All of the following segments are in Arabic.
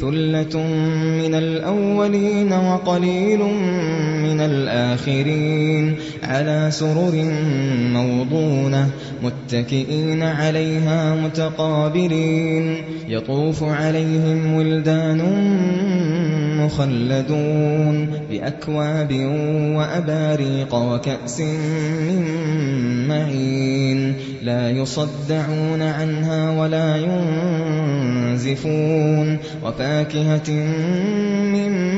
ثلة من الأولين وقليل من الآخرين على سرر موضونة متكئين عليها متقابلين يطوف عليهم ولدان مخلدون بأكواب وأباريق وكأس من معين لا يصدعون عنها ولا ينزفون وفاكهة مما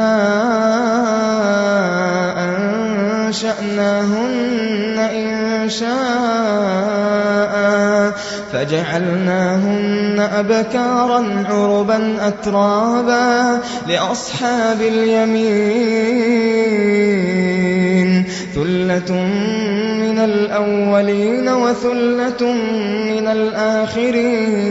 إنا أنشأناهن إنشاء فجعلناهن أبكارا عربا أترابا لأصحاب اليمين. ثلة من الأولين وثلة من الآخرين.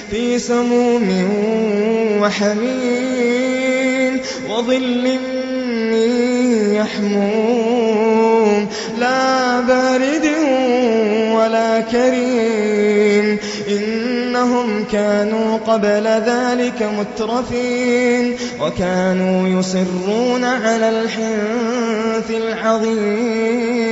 في سموم وحميم وظل من يحموم. لا بارد ولا كريم. إنهم كانوا قبل ذلك مترفين. وكانوا يصرون على الحنث العظيم.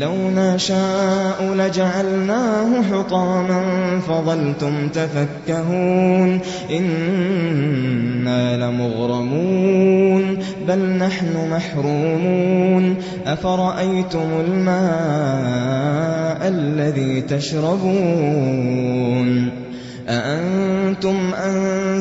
لو نشاء لجعلناه حطاما فظلتم تفكهون إنا لمغرمون بل نحن محرومون أفرأيتم الماء الذي تشربون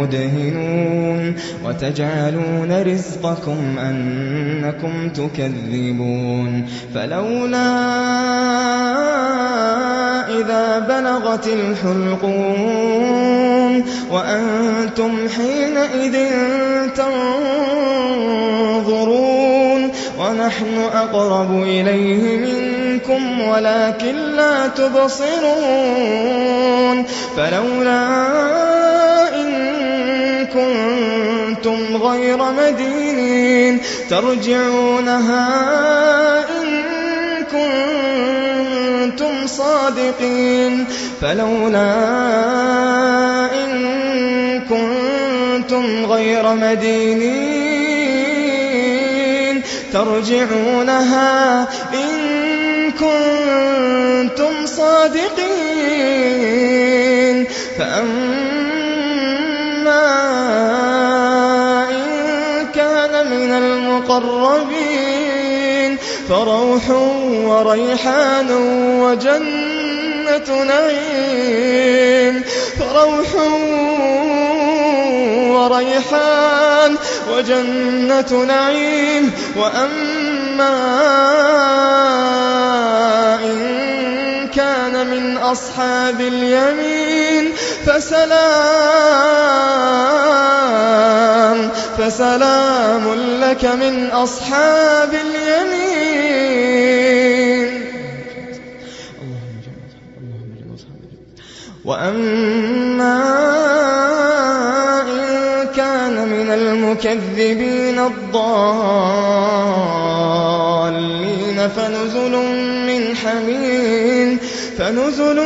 مدهنون وتجعلون رزقكم أنكم تكذبون فلولا إذا بلغت الحلقون وأنتم حينئذ تنظرون ونحن أقرب إليه منكم ولكن لا تبصرون فلولا كنتم غير مدينين ترجعونها إن كنتم صادقين فلولا إن كنتم غير مدينين ترجعونها إن كنتم صادقين فأما المقربين فروح وريحان وجنة نعيم فروح وريحان وجنة نعيم وأما من أصحاب اليمين. فسلام فسلام لك من أصحاب اليمين. اللهم وَأَمَّا إِن كَانَ مِنَ الْمُكَذِّبِينَ الضَّالِّينَ فَنُزُلٌ حَمِيمٍ فَنُزُلٌ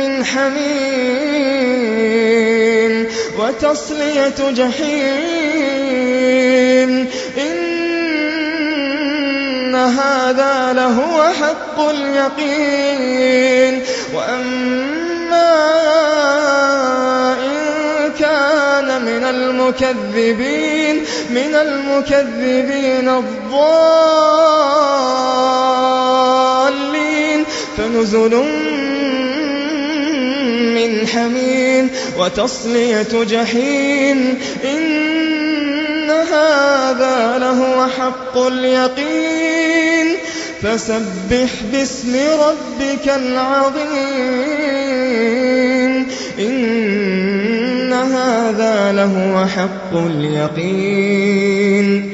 مِّنْ حَمِيمٍ وَتَصْلِيَةُ جَحِيمٍ إِنَّ هَٰذَا لَهُوَ حَقُّ الْيَقِينِ. وَأَمَّا كَانَ مِنَ الْمُكَذِّبِينَ مِنَ الْمُكَذِّبِينَ الضَّالِّينَ فَنُزُلٌ مِّنْ حَمِيمٍ وَتَصْلِيَةُ جَحِيمٍ إِنَّ هَٰذَا لَهُوَ حَقُّ الْيَقِينِ فَسَبِّحْ بِاسْمِ رَبِّكَ الْعَظِيمِ إِنَّ هَٰذَا لَهُوَ حَقُّ الْيَقِينِ